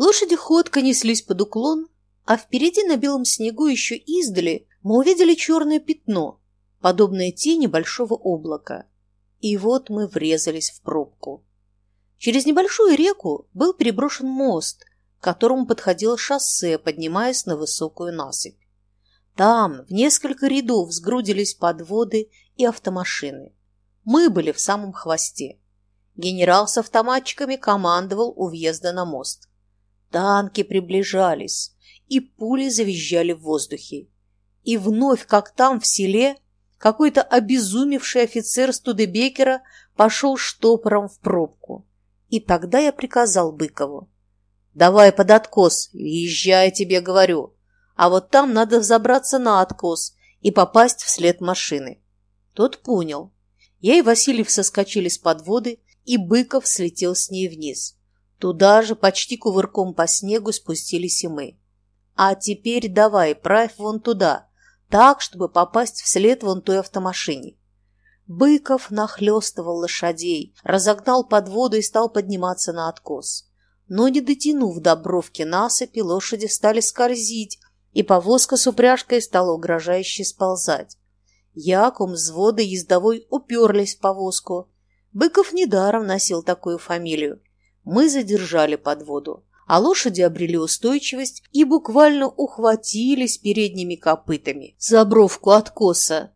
Лошади ходко неслись под уклон, а впереди на белом снегу еще издали мы увидели черное пятно, подобное тени большого облака. И вот мы врезались в пробку. Через небольшую реку был переброшен мост, к которому подходило шоссе, поднимаясь на высокую насыпь. Там в несколько рядов сгрудились подводы и автомашины. Мы были в самом хвосте. Генерал с автоматчиками командовал у въезда на мост. Танки приближались, и пули завизжали в воздухе. И вновь, как там в селе, какой-то обезумевший офицер Студебекера пошел штопором в пробку. И тогда я приказал Быкову. «Давай под откос, езжай, тебе говорю. А вот там надо взобраться на откос и попасть вслед машины». Тот понял. Я и Васильев соскочили с подводы, и Быков слетел с ней вниз. Туда же, почти кувырком по снегу, спустились и мы. «А теперь давай, правь вон туда», так, чтобы попасть вслед вон той автомашине. Быков нахлестывал лошадей, разогнал подводу и стал подниматься на откос. Но не дотянув до бровки насыпи, лошади стали скользить, и повозка с упряжкой стала угрожающе сползать. Якум, взвода ездовой уперлись в повозку. Быков недаром носил такую фамилию. Мы задержали подводу а лошади обрели устойчивость и буквально ухватились передними копытами за бровку откоса.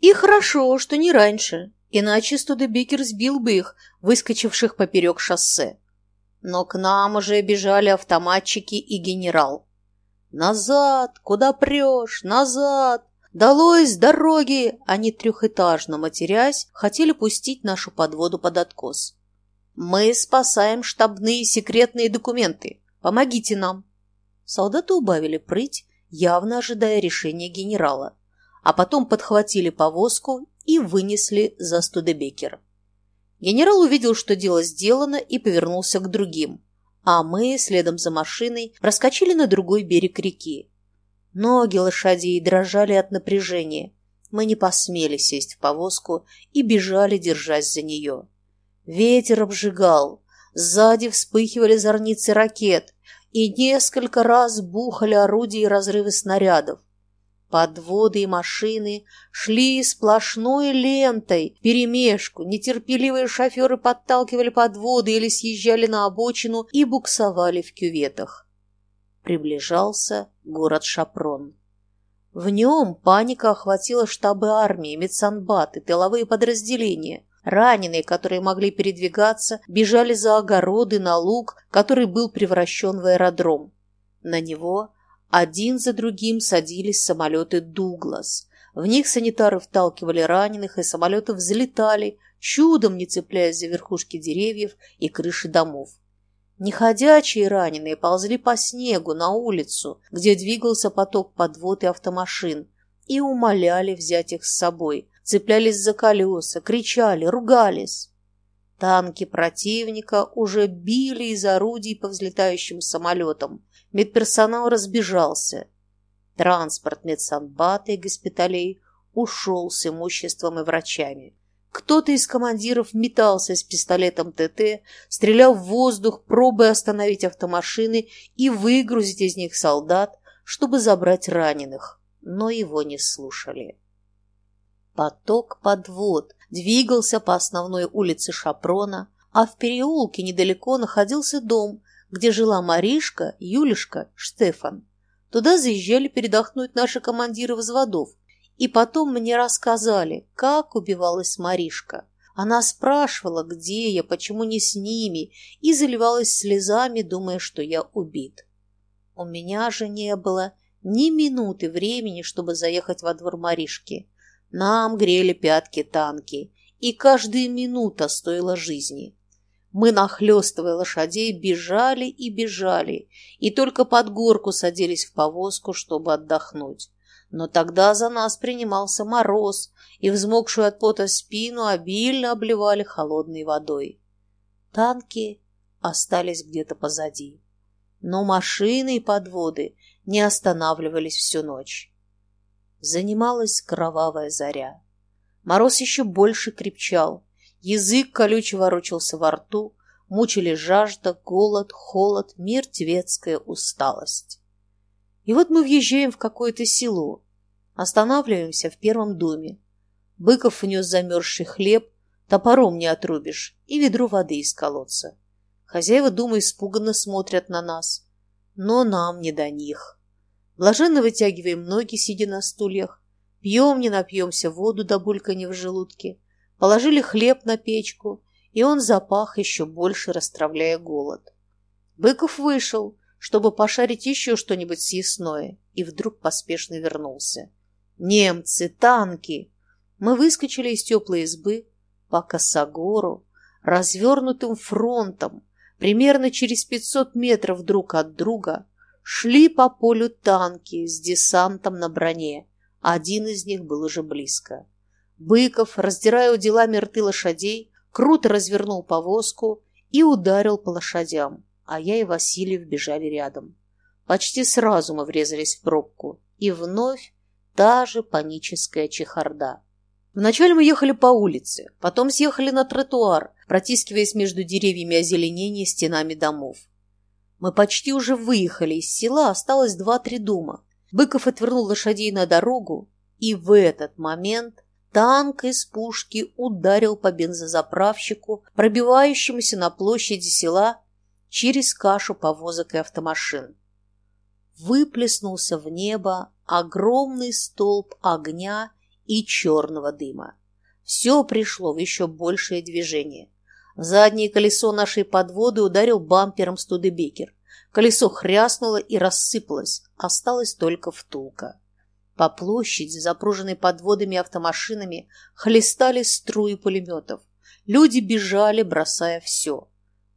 И хорошо, что не раньше, иначе Студебекер сбил бы их, выскочивших поперек шоссе. Но к нам уже бежали автоматчики и генерал. «Назад! Куда прешь? Назад! Долой с дороги!» Они трехэтажно матерясь хотели пустить нашу подводу под откос. Мы спасаем штабные секретные документы. Помогите нам. Солдаты убавили прыть, явно ожидая решения генерала, а потом подхватили повозку и вынесли за Студебекер. Генерал увидел, что дело сделано, и повернулся к другим, а мы, следом за машиной, проскочили на другой берег реки. Ноги лошадей дрожали от напряжения. Мы не посмели сесть в повозку и бежали, держась за нее. Ветер обжигал, сзади вспыхивали зорницы ракет, и несколько раз бухали орудия и разрывы снарядов. Подводы и машины шли сплошной лентой, перемешку, нетерпеливые шоферы подталкивали подводы или съезжали на обочину и буксовали в кюветах. Приближался город Шапрон. В нем паника охватила штабы армии, медсанбаты, тыловые подразделения. Раненые, которые могли передвигаться, бежали за огороды на луг, который был превращен в аэродром. На него один за другим садились самолеты «Дуглас». В них санитары вталкивали раненых, и самолеты взлетали, чудом не цепляясь за верхушки деревьев и крыши домов. Неходячие раненые ползли по снегу на улицу, где двигался поток подвод и автомашин, и умоляли взять их с собой, цеплялись за колеса, кричали, ругались. Танки противника уже били из орудий по взлетающим самолетам. Медперсонал разбежался. Транспорт медсанбата и госпиталей ушел с имуществом и врачами. Кто-то из командиров метался с пистолетом ТТ, стрелял в воздух, пробуя остановить автомашины и выгрузить из них солдат, чтобы забрать раненых, но его не слушали. Поток подвод двигался по основной улице Шапрона, а в переулке недалеко находился дом, где жила Маришка, Юлишка, Штефан. Туда заезжали передохнуть наши командиры взводов. И потом мне рассказали, как убивалась Маришка. Она спрашивала, где я, почему не с ними, и заливалась слезами, думая, что я убит. У меня же не было ни минуты времени, чтобы заехать во двор Маришки. Нам грели пятки танки, и каждая минута стоила жизни. Мы, нахлестывая лошадей, бежали и бежали, и только под горку садились в повозку, чтобы отдохнуть. Но тогда за нас принимался мороз, и взмокшую от пота спину обильно обливали холодной водой. Танки остались где-то позади. Но машины и подводы не останавливались всю ночь. Занималась кровавая заря. Мороз еще больше крепчал, язык колюче ворочался во рту, Мучили жажда, голод, холод, мертвецкая усталость. И вот мы въезжаем в какое-то село. Останавливаемся в первом доме. Быков внес замерзший хлеб, топором не отрубишь, и ведро воды из колодца. Хозяева дома испуганно смотрят на нас, но нам не до них. Блаженно вытягиваем ноги, сидя на стульях, пьем, не напьемся воду до бульканья в желудке, положили хлеб на печку, и он запах еще больше, расстравляя голод. Быков вышел, чтобы пошарить еще что-нибудь съестное, и вдруг поспешно вернулся. «Немцы! Танки!» Мы выскочили из теплой избы по косогору, развернутым фронтом, примерно через пятьсот метров друг от друга, шли по полю танки с десантом на броне. Один из них был уже близко. Быков, раздирая уделами рты лошадей, круто развернул повозку и ударил по лошадям а я и Васильев бежали рядом. Почти сразу мы врезались в пробку, и вновь та же паническая чехарда. Вначале мы ехали по улице, потом съехали на тротуар, протискиваясь между деревьями озеленения стенами домов. Мы почти уже выехали из села, осталось два-три дома. Быков отвернул лошадей на дорогу, и в этот момент танк из пушки ударил по бензозаправщику, пробивающемуся на площади села через кашу повозок и автомашин. Выплеснулся в небо огромный столб огня и черного дыма. Все пришло в еще большее движение. В заднее колесо нашей подводы ударил бампером Студебекер. Колесо хряснуло и рассыпалось, осталась только втулка. По площади, запруженной подводами и автомашинами, хлестали струи пулеметов. Люди бежали, бросая все.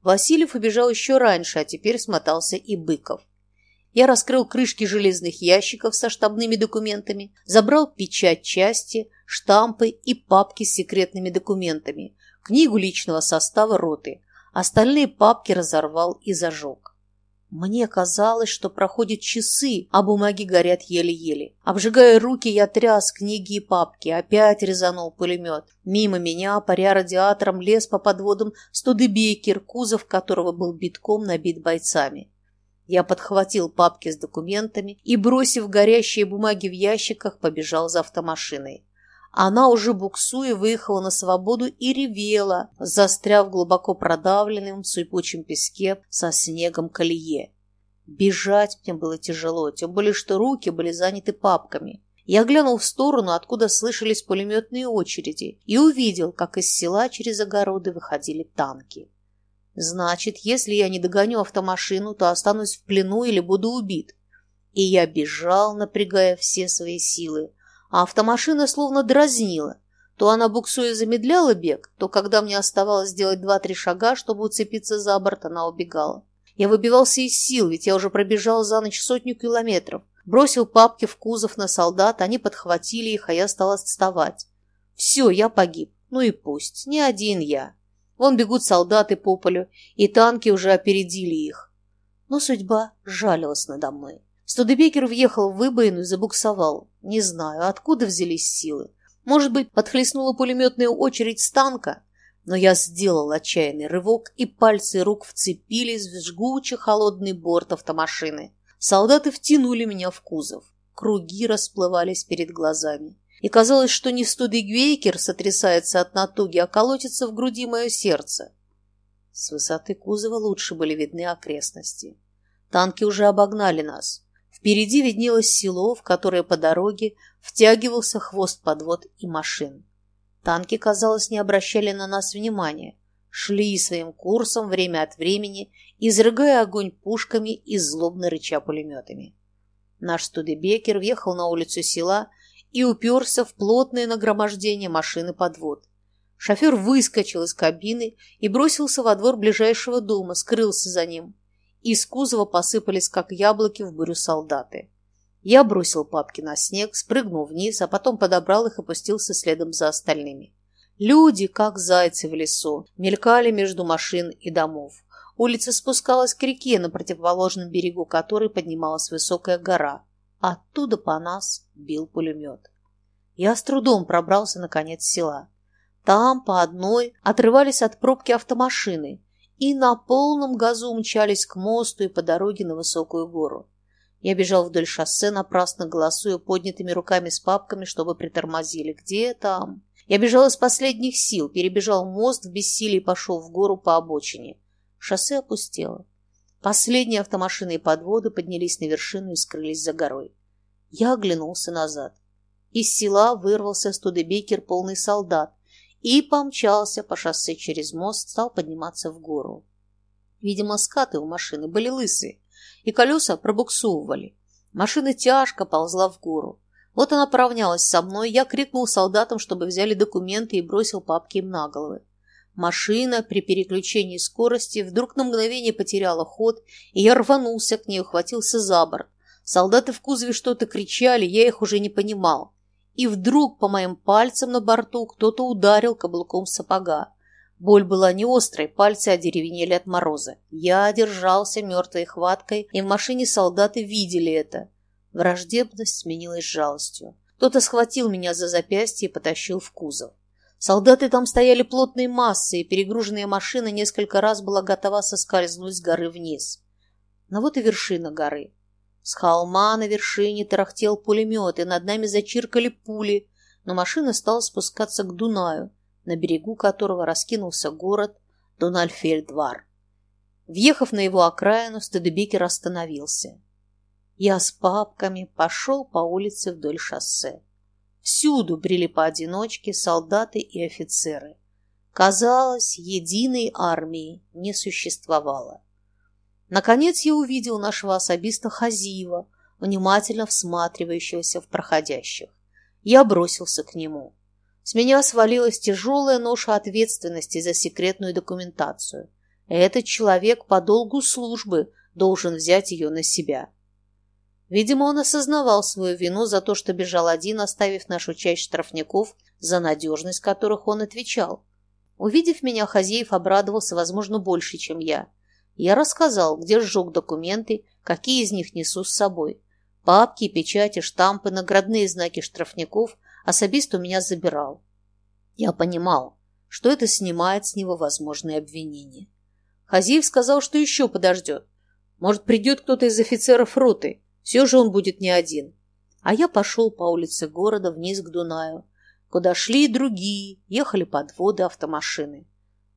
Васильев убежал еще раньше, а теперь смотался и Быков. Я раскрыл крышки железных ящиков со штабными документами, забрал печать части, штампы и папки с секретными документами, книгу личного состава роты. Остальные папки разорвал и зажег. Мне казалось, что проходят часы, а бумаги горят еле-еле. Обжигая руки, я тряс книги и папки. Опять резанул пулемет. Мимо меня, паря радиатором, лез по подводам Студебекер, кузов которого был битком набит бойцами. Я подхватил папки с документами и, бросив горящие бумаги в ящиках, побежал за автомашиной. Она уже буксуя выехала на свободу и ревела, застряв глубоко продавленным в сыпучем песке со снегом колее. Бежать мне было тяжело, тем более что руки были заняты папками. Я глянул в сторону, откуда слышались пулеметные очереди, и увидел, как из села через огороды выходили танки. Значит, если я не догоню автомашину, то останусь в плену или буду убит. И я бежал, напрягая все свои силы, а автомашина словно дразнила. То она буксуя замедляла бег, то, когда мне оставалось сделать два-три шага, чтобы уцепиться за борт, она убегала. Я выбивался из сил, ведь я уже пробежал за ночь сотню километров. Бросил папки в кузов на солдат, они подхватили их, а я стал отставать. Все, я погиб. Ну и пусть. Не один я. Вон бегут солдаты по полю, и танки уже опередили их. Но судьба жалилась надо мной. Студебекер въехал в выбоину и забуксовал. Не знаю, откуда взялись силы. Может быть, подхлестнула пулеметная очередь с танка? Но я сделал отчаянный рывок, и пальцы рук вцепились в жгучий холодный борт автомашины. Солдаты втянули меня в кузов. Круги расплывались перед глазами. И казалось, что не студегвейкер сотрясается от натуги, а колотится в груди мое сердце. С высоты кузова лучше были видны окрестности. Танки уже обогнали нас. Впереди виднелось село, в которое по дороге втягивался хвост подвод и машин. Танки, казалось, не обращали на нас внимания, шли своим курсом время от времени, изрыгая огонь пушками и злобно рыча пулеметами. Наш Студебекер въехал на улицу села и уперся в плотное нагромождение машин и подвод. Шофер выскочил из кабины и бросился во двор ближайшего дома, скрылся за ним. Из кузова посыпались, как яблоки в бурю солдаты. Я бросил папки на снег, спрыгнул вниз, а потом подобрал их и пустился следом за остальными. Люди, как зайцы в лесу, мелькали между машин и домов. Улица спускалась к реке, на противоположном берегу которой поднималась высокая гора. Оттуда по нас бил пулемет. Я с трудом пробрался на конец села. Там по одной отрывались от пробки автомашины, и на полном газу умчались к мосту и по дороге на высокую гору. Я бежал вдоль шоссе, напрасно голосуя поднятыми руками с папками, чтобы притормозили. Где там? Я бежал из последних сил, перебежал мост в бессилии и пошел в гору по обочине. Шоссе опустело. Последние автомашины и подводы поднялись на вершину и скрылись за горой. Я оглянулся назад. Из села вырвался Студебекер, полный солдат, и помчался по шоссе через мост, стал подниматься в гору. Видимо, скаты у машины были лысые, и колеса пробуксовывали. Машина тяжко ползла в гору. Вот она поравнялась со мной, я крикнул солдатам, чтобы взяли документы и бросил папки им на головы. Машина при переключении скорости вдруг на мгновение потеряла ход, и я рванулся к ней, ухватился за борт. Солдаты в кузове что-то кричали, я их уже не понимал. И вдруг по моим пальцам на борту кто-то ударил каблуком сапога. Боль была не острой, пальцы одеревенели от мороза. Я держался мертвой хваткой, и в машине солдаты видели это. Враждебность сменилась жалостью. Кто-то схватил меня за запястье и потащил в кузов. Солдаты там стояли плотной массой, и перегруженная машина несколько раз была готова соскользнуть с горы вниз. Но вот и вершина горы. С холма на вершине тарахтел пулемет, и над нами зачиркали пули, но машина стала спускаться к Дунаю, на берегу которого раскинулся город Дональфельдвар. Въехав на его окраину, Стедебекер остановился. Я с папками пошел по улице вдоль шоссе. Всюду брели поодиночке солдаты и офицеры. Казалось, единой армии не существовало. Наконец я увидел нашего особиста Хазиева, внимательно всматривающегося в проходящих. Я бросился к нему. С меня свалилась тяжелая ноша ответственности за секретную документацию. Этот человек по долгу службы должен взять ее на себя. Видимо, он осознавал свою вину за то, что бежал один, оставив нашу часть штрафников, за надежность которых он отвечал. Увидев меня, Хазеев обрадовался, возможно, больше, чем я. Я рассказал, где сжег документы, какие из них несу с собой. Папки, печати, штампы, наградные знаки штрафников – особист у меня забирал. Я понимал, что это снимает с него возможные обвинения. Хазиев сказал, что еще подождет. Может, придет кто-то из офицеров роты. Все же он будет не один. А я пошел по улице города вниз к Дунаю, куда шли и другие, ехали подводы, автомашины.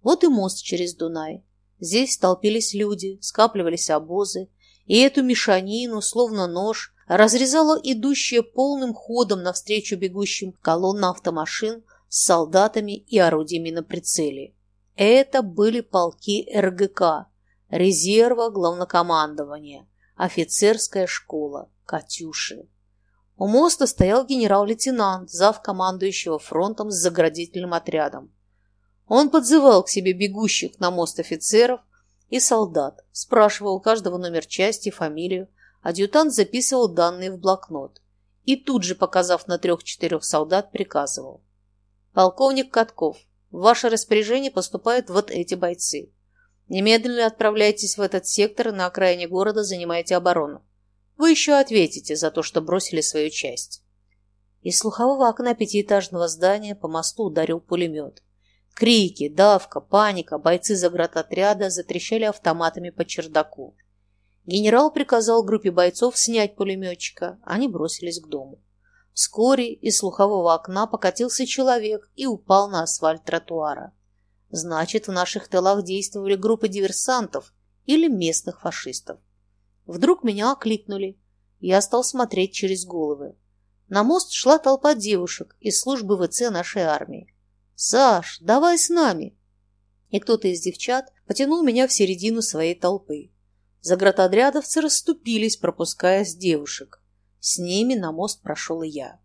Вот и мост через Дунай. Здесь столпились люди, скапливались обозы, и эту мешанину, словно нож, разрезала идущая полным ходом навстречу бегущим колонна автомашин с солдатами и орудиями на прицеле. Это были полки РГК, резерва главнокомандования, офицерская школа, «Катюши». У моста стоял генерал-лейтенант, зав командующего фронтом с заградительным отрядом. Он подзывал к себе бегущих на мост офицеров и солдат, спрашивал каждого номер части, фамилию, Адъютант записывал данные в блокнот и тут же, показав на трех-четырех солдат, приказывал. «Полковник Катков, в ваше распоряжение поступают вот эти бойцы. Немедленно отправляйтесь в этот сектор на окраине города занимайте оборону. Вы еще ответите за то, что бросили свою часть». Из слухового окна пятиэтажного здания по мосту ударил пулемет. Крики, давка, паника, бойцы заградотряда затрещали автоматами по чердаку. Генерал приказал группе бойцов снять пулеметчика. Они бросились к дому. Вскоре из слухового окна покатился человек и упал на асфальт тротуара. Значит, в наших тылах действовали группы диверсантов или местных фашистов. Вдруг меня окликнули. Я стал смотреть через головы. На мост шла толпа девушек из службы ВЦ нашей армии. «Саш, давай с нами!» И кто-то из девчат потянул меня в середину своей толпы. Заградотрядовцы расступились, пропуская с девушек. С ними на мост прошел и я.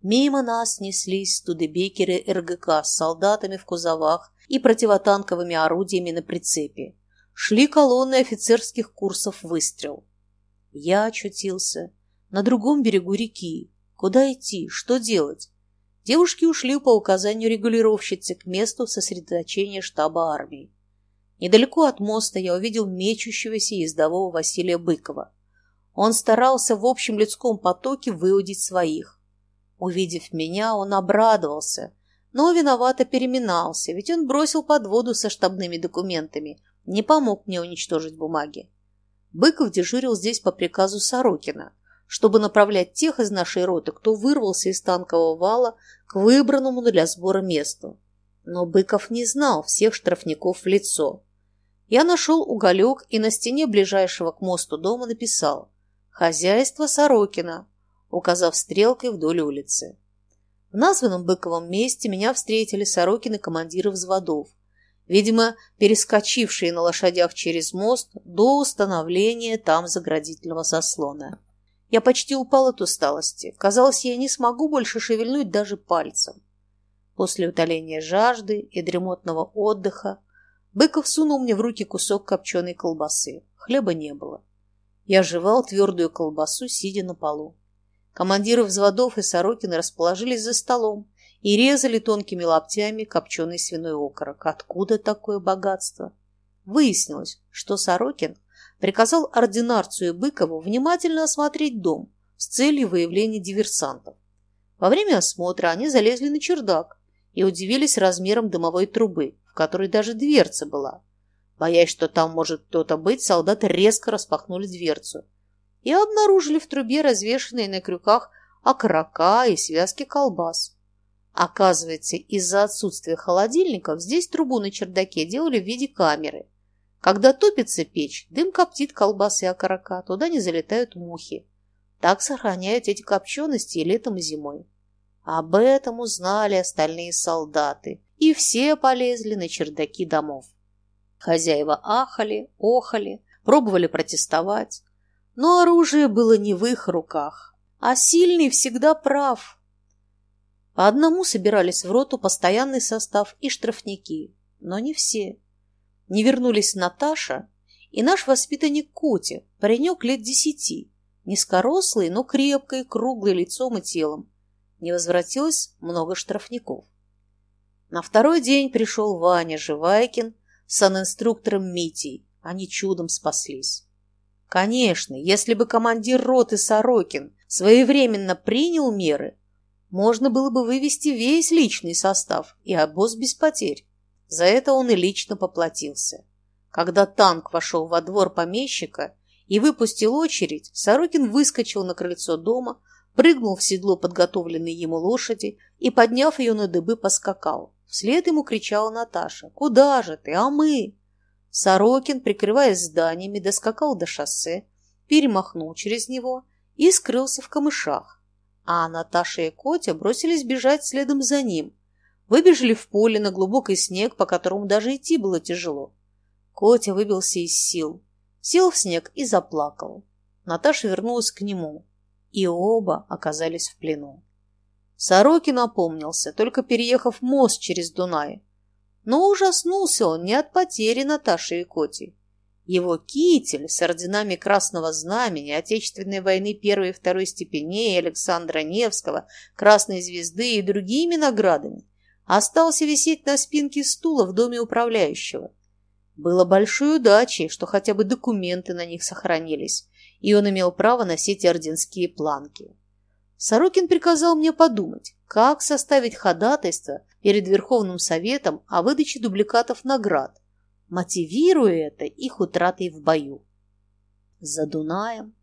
Мимо нас неслись студебекеры РГК с солдатами в кузовах и противотанковыми орудиями на прицепе. Шли колонны офицерских курсов выстрел. Я очутился на другом берегу реки. Куда идти? Что делать? Девушки ушли по указанию регулировщицы к месту сосредоточения штаба армии. Недалеко от моста я увидел мечущегося ездового Василия Быкова. Он старался в общем людском потоке выудить своих. Увидев меня, он обрадовался, но виновато переминался, ведь он бросил под воду со штабными документами, не помог мне уничтожить бумаги. Быков дежурил здесь по приказу Сорокина, чтобы направлять тех из нашей роты, кто вырвался из танкового вала к выбранному для сбора месту. Но Быков не знал всех штрафников в лицо. Я нашел уголек и на стене ближайшего к мосту дома написал «Хозяйство Сорокина», указав стрелкой вдоль улицы. В названном Быковом месте меня встретили Сорокины командиры взводов, видимо, перескочившие на лошадях через мост до установления там заградительного заслона. Я почти упал от усталости. Казалось, я не смогу больше шевельнуть даже пальцем. После утоления жажды и дремотного отдыха Быков сунул мне в руки кусок копченой колбасы. Хлеба не было. Я жевал твердую колбасу, сидя на полу. Командиры взводов и Сорокины расположились за столом и резали тонкими локтями копченый свиной окорок. Откуда такое богатство? Выяснилось, что Сорокин приказал ординарцию Быкову внимательно осмотреть дом с целью выявления диверсантов. Во время осмотра они залезли на чердак и удивились размером дымовой трубы, в которой даже дверца была. Боясь, что там может кто-то быть, солдаты резко распахнули дверцу и обнаружили в трубе развешанные на крюках окорока и связки колбас. Оказывается, из-за отсутствия холодильников здесь трубу на чердаке делали в виде камеры. Когда топится печь, дым коптит колбасы и окорока, туда не залетают мухи. Так сохраняют эти копчености и летом, и зимой. Об этом узнали остальные солдаты, и все полезли на чердаки домов. Хозяева ахали, охали, пробовали протестовать, но оружие было не в их руках, а сильный всегда прав. По одному собирались в роту постоянный состав и штрафники, но не все. Не вернулись Наташа и наш воспитанник Котя, паренек лет десяти, низкорослый, но крепкий, круглый лицом и телом. Не возвратилось много штрафников. На второй день пришел Ваня Живайкин с санинструктором Митей. Они чудом спаслись. Конечно, если бы командир роты Сорокин своевременно принял меры, можно было бы вывести весь личный состав и обоз без потерь. За это он и лично поплатился. Когда танк вошел во двор помещика и выпустил очередь, Сорокин выскочил на крыльцо дома, прыгнул в седло подготовленной ему лошади и, подняв ее на дыбы, поскакал. Вслед ему кричала Наташа. «Куда же ты? А мы?» Сорокин, прикрываясь зданиями, доскакал до шоссе, перемахнул через него и скрылся в камышах. А Наташа и Котя бросились бежать следом за ним. Выбежали в поле на глубокий снег, по которому даже идти было тяжело. Котя выбился из сил, сел в снег и заплакал. Наташа вернулась к нему, и оба оказались в плену. Сорокин опомнился, только переехав мост через Дунай, но ужаснулся он не от потери Наташи и Коти. Его китель с орденами Красного Знамени, Отечественной войны первой и второй степеней, Александра Невского, Красной Звезды и другими наградами остался висеть на спинке стула в доме управляющего. Было большой удачей, что хотя бы документы на них сохранились, и он имел право носить орденские планки. Сорокин приказал мне подумать, как составить ходатайство перед Верховным Советом о выдаче дубликатов наград, мотивируя это их утратой в бою. За Дунаем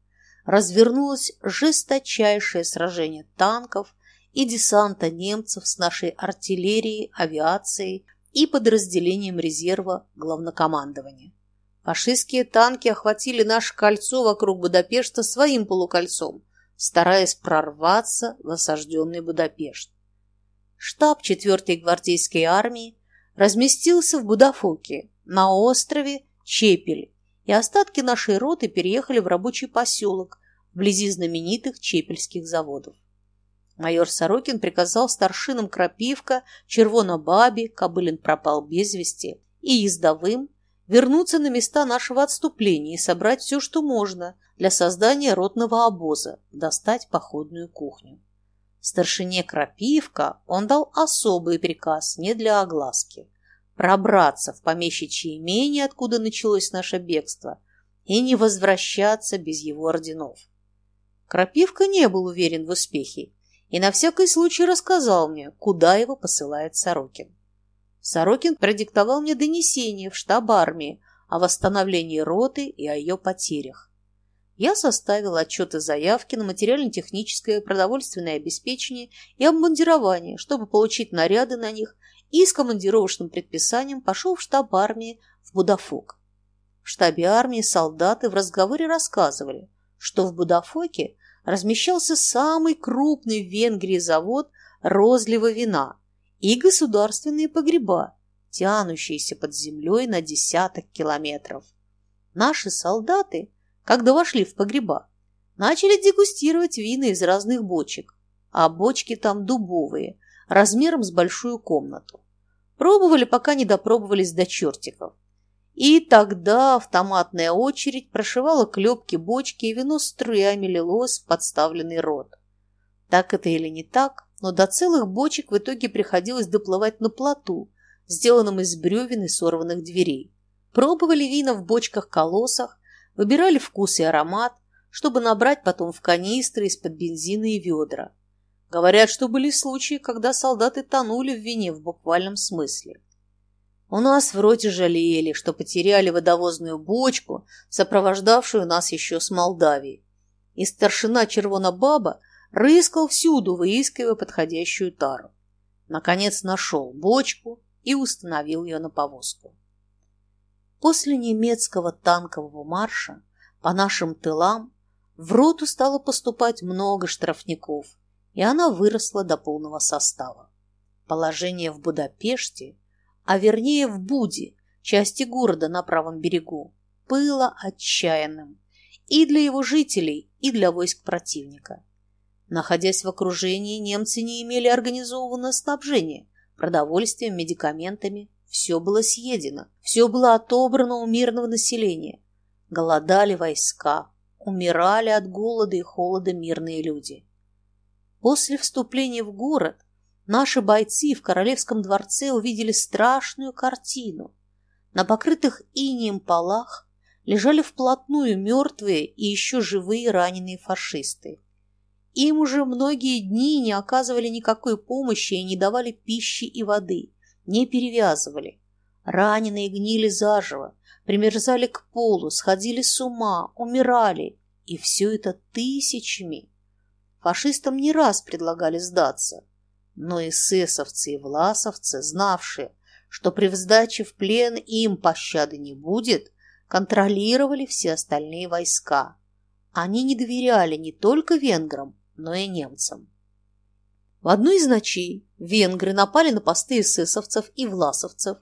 развернулось жесточайшее сражение танков и десанта немцев с нашей артиллерией, авиацией и подразделением резерва главнокомандования. Фашистские танки охватили наше кольцо вокруг Будапешта своим полукольцом, стараясь прорваться в осажденный Будапешт. Штаб 4-й гвардейской армии разместился в Будафоке, на острове Чепель, и остатки нашей роты переехали в рабочий поселок вблизи знаменитых чепельских заводов. Майор Сорокин приказал старшинам Крапивка, Червонобабе, Кобылин пропал без вести, и ездовым вернуться на места нашего отступления и собрать все, что можно для создания ротного обоза, достать походную кухню. Старшине Крапивка он дал особый приказ не для огласки – пробраться в помещичье имение, откуда началось наше бегство, и не возвращаться без его орденов. Крапивка не был уверен в успехе и на всякий случай рассказал мне, куда его посылает Сорокин. Сорокин продиктовал мне донесение в штаб армии о восстановлении роты и о ее потерях. Я составил отчеты заявки на материально-техническое продовольственное обеспечение и обмундирование, чтобы получить наряды на них, и с командировочным предписанием пошел в штаб армии в Будафок. В штабе армии солдаты в разговоре рассказывали, что в Будафоке размещался самый крупный в Венгрии завод розлива вина и государственные погреба, тянущиеся под землей на десяток километров. Наши солдаты, когда вошли в погреба, начали дегустировать вина из разных бочек, а бочки там дубовые, размером с большую комнату. Пробовали, пока не допробовались до чертиков. И тогда автоматная очередь прошивала клепки бочки, и вино струями лилось в подставленный рот. Так это или не так, но до целых бочек в итоге приходилось доплывать на плоту, сделанном из бревен и сорванных дверей. Пробовали вина в бочках-колосах, выбирали вкус и аромат, чтобы набрать потом в канистры из-под бензина и ведра. Говорят, что были случаи, когда солдаты тонули в вине в буквальном смысле. У нас в роте жалели, что потеряли водовозную бочку, сопровождавшую нас еще с Молдавии. И старшина Червона-баба рыскал всюду, выискивая подходящую тару. Наконец нашел бочку и установил ее на повозку. После немецкого танкового марша по нашим тылам в роту стало поступать много штрафников, и она выросла до полного состава. Положение в Будапеште, а вернее в Буде, части города на правом берегу, было отчаянным и для его жителей, и для войск противника. Находясь в окружении, немцы не имели организованного снабжения продовольствием, медикаментами. Все было съедено, все было отобрано у мирного населения. Голодали войска, умирали от голода и холода мирные люди. После вступления в город наши бойцы в Королевском дворце увидели страшную картину. На покрытых инием полах лежали вплотную мертвые и еще живые раненые фашисты. Им уже многие дни не оказывали никакой помощи и не давали пищи и воды, не перевязывали. Раненые гнили заживо, примерзали к полу, сходили с ума, умирали. И все это тысячами. Фашистам не раз предлагали сдаться. Но эсэсовцы и власовцы, знавшие, что при сдаче в плен им пощады не будет, контролировали все остальные войска. Они не доверяли не только венграм, но и немцам. В одну из ночей венгры напали на посты эсэсовцев и власовцев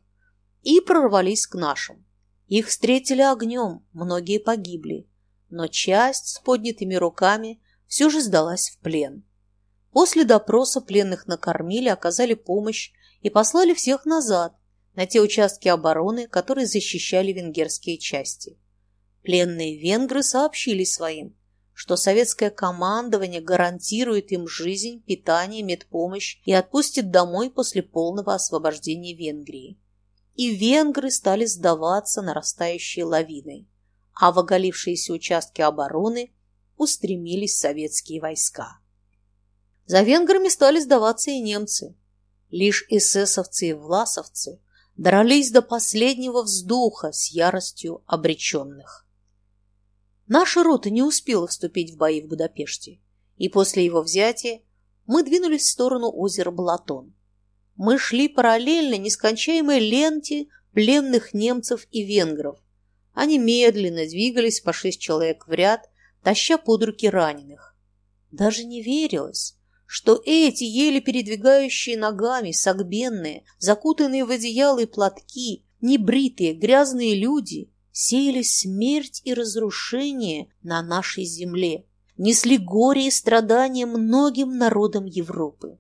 и прорвались к нашим. Их встретили огнем, многие погибли, но часть с поднятыми руками все же сдалась в плен. После допроса пленных накормили, оказали помощь и послали всех назад, на те участки обороны, которые защищали венгерские части. Пленные венгры сообщили своим, что советское командование гарантирует им жизнь, питание, медпомощь и отпустит домой после полного освобождения Венгрии. И венгры стали сдаваться нарастающей лавиной, а в оголившиеся участки обороны устремились советские войска. За венграми стали сдаваться и немцы. Лишь эсэсовцы и власовцы дрались до последнего вздоха с яростью обреченных. Наша рота не успела вступить в бои в Будапеште, и после его взятия мы двинулись в сторону озера Балатон. Мы шли параллельно нескончаемой ленте пленных немцев и венгров. Они медленно двигались по шесть человек в ряд, таща под руки раненых. Даже не верилось, что эти еле передвигающие ногами, согбенные, закутанные в одеяло и платки, небритые, грязные люди сеяли смерть и разрушение на нашей земле, несли горе и страдания многим народам Европы.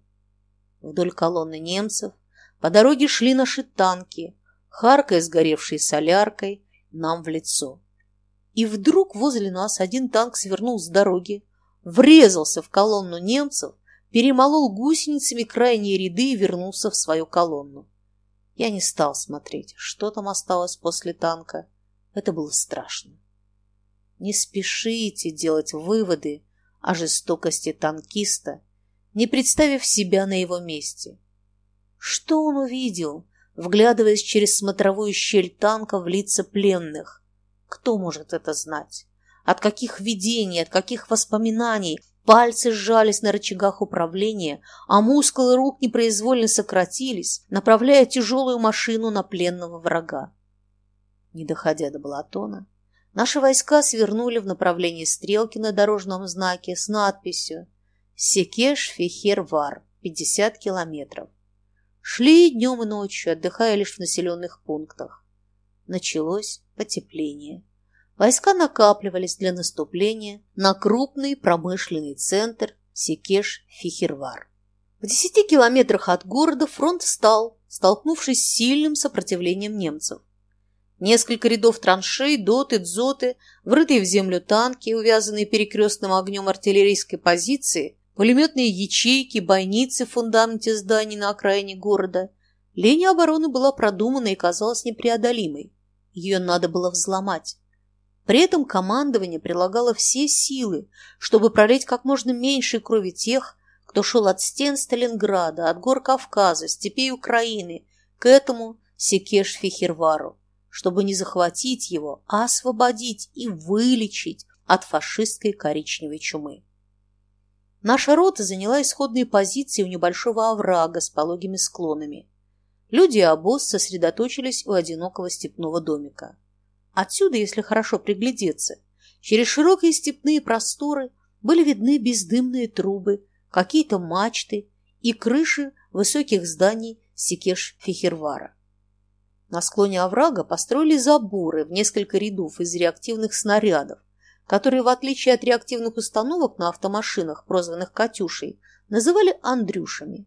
Вдоль колонны немцев по дороге шли наши танки, харкая сгоревшей соляркой нам в лицо. И вдруг возле нас один танк свернул с дороги, врезался в колонну немцев, перемолол гусеницами крайние ряды и вернулся в свою колонну. Я не стал смотреть, что там осталось после танка. Это было страшно. Не спешите делать выводы о жестокости танкиста, не представив себя на его месте. Что он увидел, вглядываясь через смотровую щель танка в лица пленных. Кто может это знать? От каких видений, от каких воспоминаний пальцы сжались на рычагах управления, а мускулы рук непроизвольно сократились, направляя тяжелую машину на пленного врага. Не доходя до Балатона, наши войска свернули в направлении стрелки на дорожном знаке с надписью «Секеш-Фехер-Вар, 50 километров». Шли днем и ночью, отдыхая лишь в населенных пунктах. Началось потепление. Войска накапливались для наступления на крупный промышленный центр Секеш-Фихервар. В десяти километрах от города фронт встал, столкнувшись с сильным сопротивлением немцев. Несколько рядов траншей, доты, дзоты, врытые в землю танки, увязанные перекрестным огнем артиллерийской позиции, пулеметные ячейки, бойницы в фундаменте зданий на окраине города. Линия обороны была продумана и казалась непреодолимой. Ее надо было взломать. При этом командование прилагало все силы, чтобы пролить как можно меньше крови тех, кто шел от стен Сталинграда, от гор Кавказа, степей Украины, к этому Секеш-Фихервару, чтобы не захватить его, а освободить и вылечить от фашистской коричневой чумы. Наша рота заняла исходные позиции у небольшого оврага с пологими склонами. Люди и обоз сосредоточились у одинокого степного домика. Отсюда, если хорошо приглядеться, через широкие степные просторы были видны бездымные трубы, какие-то мачты и крыши высоких зданий Секеш-Фехервара. На склоне оврага построили заборы в несколько рядов из реактивных снарядов, которые, в отличие от реактивных установок на автомашинах, прозванных «Катюшей», называли «Андрюшами».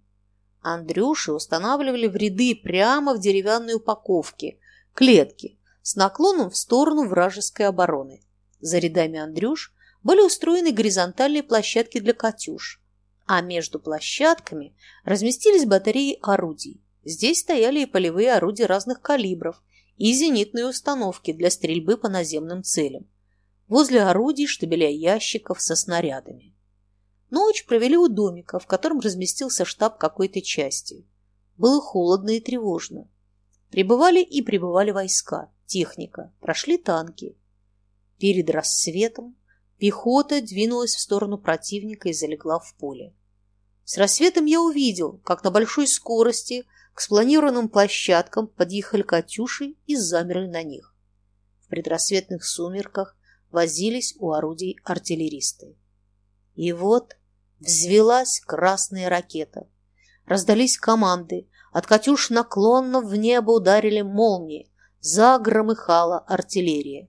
Андрюши устанавливали в ряды прямо в деревянной упаковке, клетки, с наклоном в сторону вражеской обороны. За рядами Андрюш были устроены горизонтальные площадки для «Катюш», а между площадками разместились батареи орудий. Здесь стояли и полевые орудия разных калибров, и зенитные установки для стрельбы по наземным целям. Возле орудий штабеля ящиков со снарядами. Ночь провели у домика, в котором разместился штаб какой-то части. Было холодно и тревожно. Прибывали и прибывали войска техника, прошли танки. Перед рассветом пехота двинулась в сторону противника и залегла в поле. С рассветом я увидел, как на большой скорости к спланированным площадкам подъехали «Катюши» и замерли на них. В предрассветных сумерках возились у орудий артиллеристы. И вот взвелась красная ракета. Раздались команды, от «Катюш» наклонно в небо ударили молнии, Загромыхала артиллерия.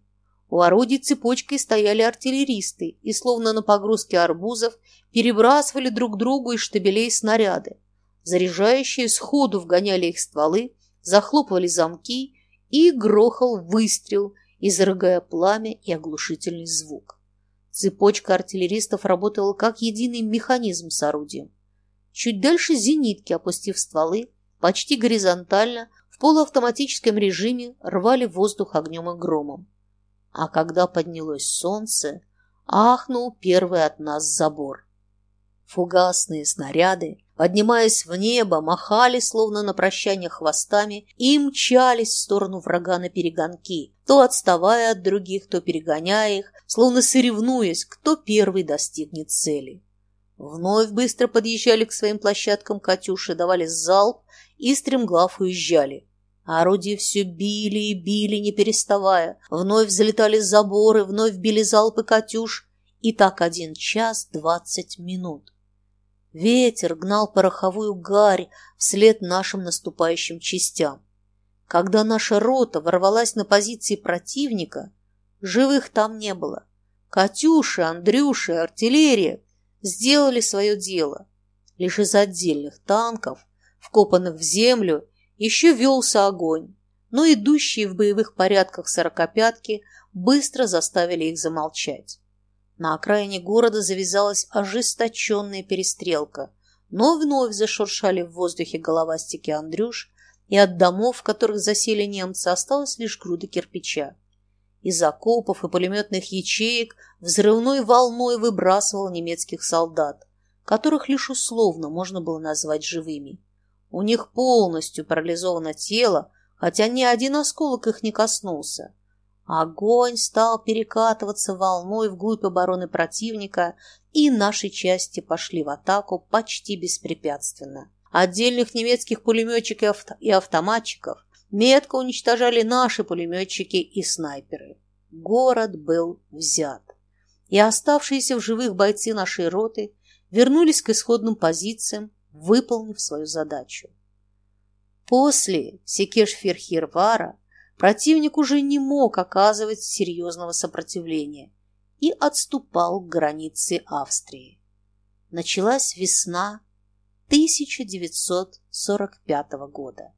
У орудий цепочкой стояли артиллеристы и, словно на погрузке арбузов, перебрасывали друг другу из штабелей снаряды. Заряжающие сходу вгоняли их стволы, захлопывали замки и грохал выстрел, изрыгая пламя и оглушительный звук. Цепочка артиллеристов работала как единый механизм с орудием. Чуть дальше зенитки, опустив стволы, почти горизонтально полуавтоматическом режиме рвали воздух огнем и громом. А когда поднялось солнце, ахнул первый от нас забор. Фугасные снаряды, поднимаясь в небо, махали, словно на прощание хвостами, и мчались в сторону врага на перегонки, то отставая от других, то перегоняя их, словно соревнуясь, кто первый достигнет цели. Вновь быстро подъезжали к своим площадкам «Катюши», давали залп и стремглав уезжали. Орудия все били и били, не переставая. Вновь взлетали заборы, вновь били залпы «Катюш». И так один час двадцать минут. Ветер гнал пороховую гарь вслед нашим наступающим частям. Когда наша рота ворвалась на позиции противника, живых там не было. Катюши, Андрюши, артиллерия сделали свое дело. Лишь из отдельных танков, вкопанных в землю еще велся огонь, но идущие в боевых порядках сорокопятки быстро заставили их замолчать. На окраине города завязалась ожесточенная перестрелка, но вновь зашуршали в воздухе головастики Андрюш, и от домов, в которых засели немцы, осталась лишь груда кирпича. Из окопов и пулеметных ячеек взрывной волной выбрасывал немецких солдат, которых лишь условно можно было назвать живыми. У них полностью парализовано тело, хотя ни один осколок их не коснулся. Огонь стал перекатываться волной вглубь обороны противника, и наши части пошли в атаку почти беспрепятственно. Отдельных немецких пулеметчиков и автоматчиков метко уничтожали наши пулеметчики и снайперы. Город был взят, и оставшиеся в живых бойцы нашей роты вернулись к исходным позициям, выполнив свою задачу. После Секеш-Ферхирвара противник уже не мог оказывать серьезного сопротивления и отступал к границе Австрии. Началась весна 1945 года.